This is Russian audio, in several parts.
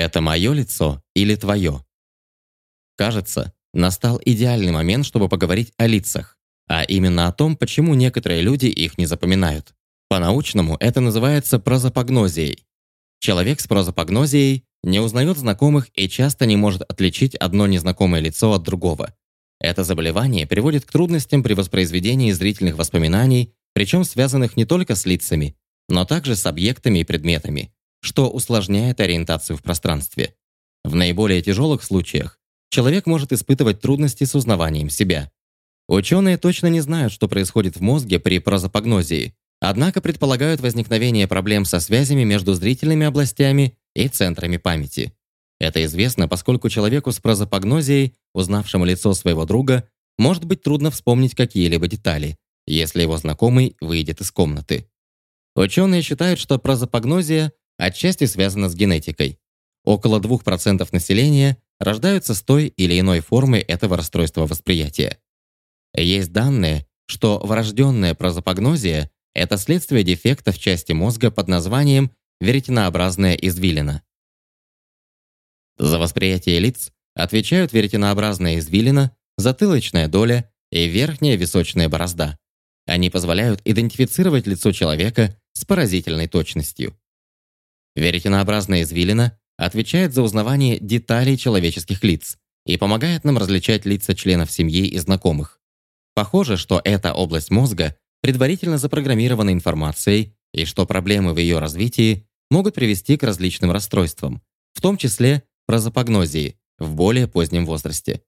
Это мое лицо или твое? Кажется, настал идеальный момент, чтобы поговорить о лицах, а именно о том, почему некоторые люди их не запоминают. По-научному это называется прозапогнозией. Человек с прозапогнозией не узнает знакомых и часто не может отличить одно незнакомое лицо от другого. Это заболевание приводит к трудностям при воспроизведении зрительных воспоминаний, причем связанных не только с лицами, но также с объектами и предметами, что усложняет ориентацию в пространстве. В наиболее тяжелых случаях человек может испытывать трудности с узнаванием себя. Ученые точно не знают, что происходит в мозге при прозапогнозии, однако предполагают возникновение проблем со связями между зрительными областями и центрами памяти. Это известно, поскольку человеку с прозапогнозией, узнавшему лицо своего друга, может быть трудно вспомнить какие-либо детали, если его знакомый выйдет из комнаты. Ученые считают, что прозапогнозия отчасти связана с генетикой. Около 2% населения рождаются с той или иной формой этого расстройства восприятия. Есть данные, что врожденная прозапогнозия – это следствие дефекта в части мозга под названием веретенообразная извилина. За восприятие лиц отвечают веретенообразная извилина, затылочная доля и верхняя височная борозда. Они позволяют идентифицировать лицо человека с поразительной точностью. Веретенообразная извилина отвечает за узнавание деталей человеческих лиц и помогает нам различать лица членов семьи и знакомых. Похоже, что эта область мозга предварительно запрограммирована информацией и что проблемы в ее развитии могут привести к различным расстройствам, в том числе прозапогнозии в более позднем возрасте.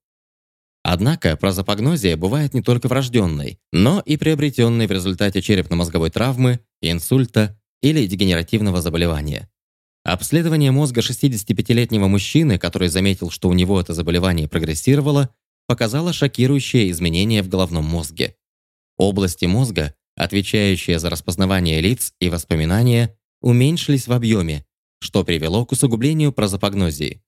Однако прозапогнозия бывает не только врожденной, но и приобретенной в результате черепно-мозговой травмы, инсульта или дегенеративного заболевания. Обследование мозга 65-летнего мужчины, который заметил, что у него это заболевание прогрессировало, показало шокирующие изменения в головном мозге. Области мозга, отвечающие за распознавание лиц и воспоминания, уменьшились в объеме, что привело к усугублению прозапогнозии.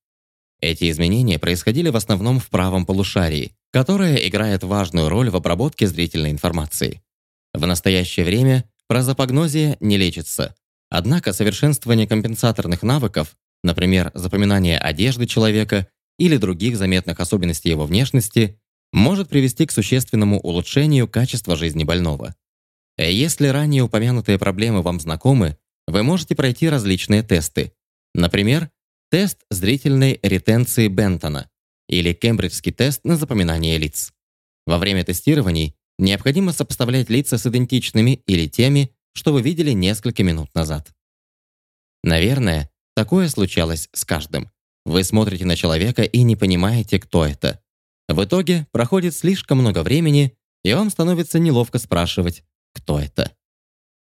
Эти изменения происходили в основном в правом полушарии, которое играет важную роль в обработке зрительной информации. В настоящее время прозапогнозия не лечится, однако совершенствование компенсаторных навыков, например, запоминание одежды человека или других заметных особенностей его внешности, может привести к существенному улучшению качества жизни больного. Если ранее упомянутые проблемы вам знакомы, вы можете пройти различные тесты. Например, тест зрительной ретенции Бентона или кембриджский тест на запоминание лиц. Во время тестирований необходимо сопоставлять лица с идентичными или теми, что вы видели несколько минут назад. Наверное, такое случалось с каждым. Вы смотрите на человека и не понимаете, кто это. В итоге проходит слишком много времени, и вам становится неловко спрашивать, кто это.